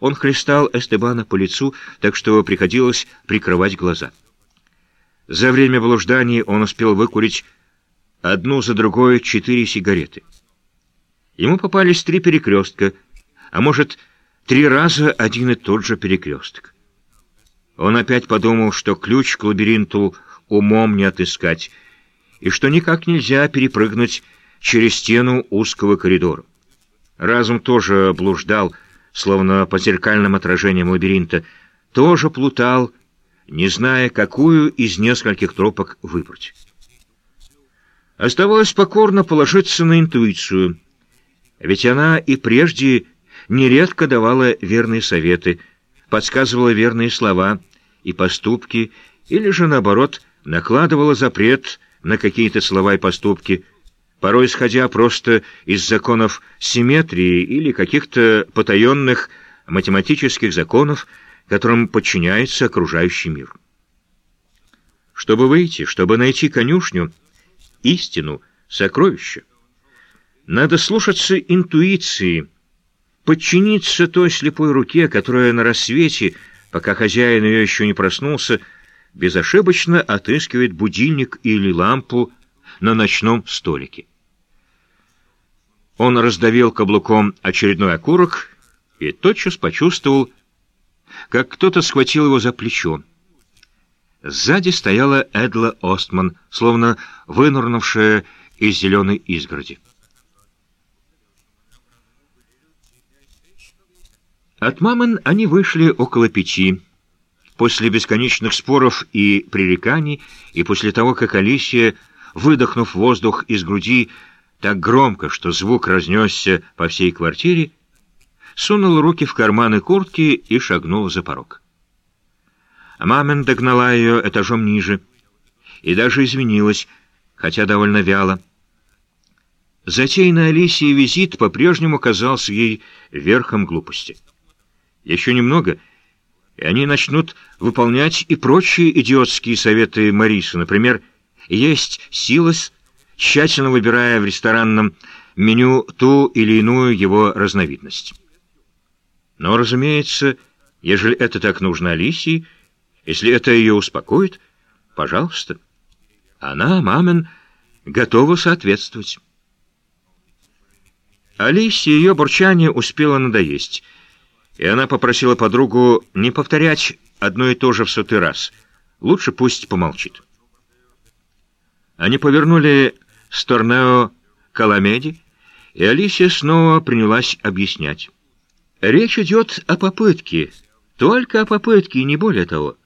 Он хлестал Эстебана по лицу, так что приходилось прикрывать глаза. За время блужданий он успел выкурить одну за другой четыре сигареты. Ему попались три перекрестка, а может, три раза один и тот же перекресток. Он опять подумал, что ключ к лабиринту умом не отыскать, и что никак нельзя перепрыгнуть через стену узкого коридора. Разум тоже блуждал, словно по зеркальным отражениям лабиринта, тоже плутал, не зная, какую из нескольких тропок выбрать. Оставалось покорно положиться на интуицию, ведь она и прежде нередко давала верные советы, подсказывала верные слова и поступки, или же, наоборот, накладывала запрет на какие-то слова и поступки, порой исходя просто из законов симметрии или каких-то потаенных математических законов, которым подчиняется окружающий мир. Чтобы выйти, чтобы найти конюшню, истину, сокровище, надо слушаться интуиции, подчиниться той слепой руке, которая на рассвете, пока хозяин ее еще не проснулся, безошибочно отыскивает будильник или лампу на ночном столике. Он раздавил каблуком очередной окурок и тотчас почувствовал, как кто-то схватил его за плечо. Сзади стояла Эдла Остман, словно вынурнувшая из зеленой изгороди. От мамон они вышли около пяти. После бесконечных споров и пререканий, и после того, как Алисия, выдохнув воздух из груди так громко, что звук разнесся по всей квартире, сунул руки в карманы куртки и шагнул за порог. Мамин догнала ее этажом ниже и даже извинилась, хотя довольно вяло. Затеянный Алисии визит по-прежнему казался ей верхом глупости. Еще немного, и они начнут выполнять и прочие идиотские советы Марисы, например, есть силос, тщательно выбирая в ресторанном меню ту или иную его разновидность. Но, разумеется, ежели это так нужно Алисии, если это ее успокоит, пожалуйста. Она, мамин, готова соответствовать. Алисе ее бурчание успело надоесть, и она попросила подругу не повторять одно и то же в сотый раз. Лучше пусть помолчит. Они повернули с Торнео к Аламеде, и Алисия снова принялась объяснять. Речь идет о попытке, только о попытке и не более того.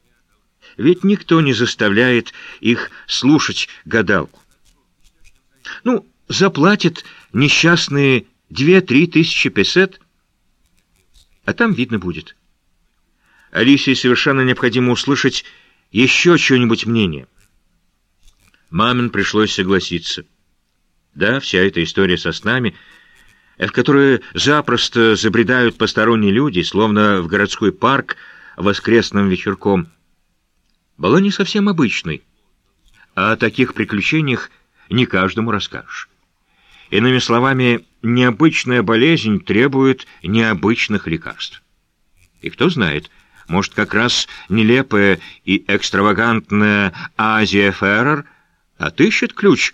Ведь никто не заставляет их слушать гадалку. Ну, заплатят несчастные две-три тысячи песет, а там видно будет. Алисии совершенно необходимо услышать еще чье-нибудь мнение. Мамин пришлось согласиться. Да, вся эта история со снами — в которые запросто забредают посторонние люди, словно в городской парк воскресным вечерком, была не совсем обычной. О таких приключениях не каждому расскажешь. Иными словами, необычная болезнь требует необычных лекарств. И кто знает, может, как раз нелепая и экстравагантная Азия Феррер отыщет ключ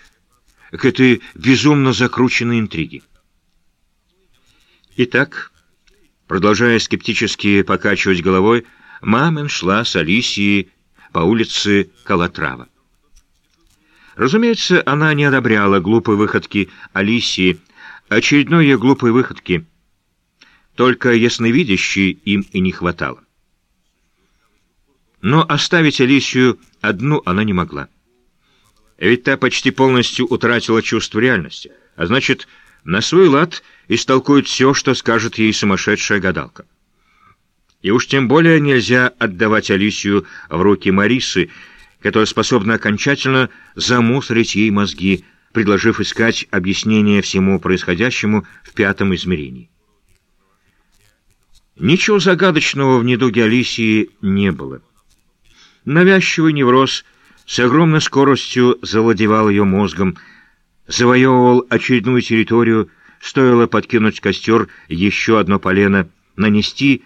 к этой безумно закрученной интриге. Итак, продолжая скептически покачивать головой, Мамин шла с Алисией по улице Калатрава. Разумеется, она не одобряла глупой выходки Алисии, очередной ее глупой выходки. Только ясновидящей им и не хватало. Но оставить Алисию одну она не могла. Ведь та почти полностью утратила чувство реальности, а значит, на свой лад истолкует все, что скажет ей сумасшедшая гадалка. И уж тем более нельзя отдавать Алисию в руки Марисы, которая способна окончательно замусорить ей мозги, предложив искать объяснение всему происходящему в пятом измерении. Ничего загадочного в недуге Алисии не было. Навязчивый невроз с огромной скоростью завладевал ее мозгом, завоевывал очередную территорию, стоило подкинуть костер еще одно полено, нанести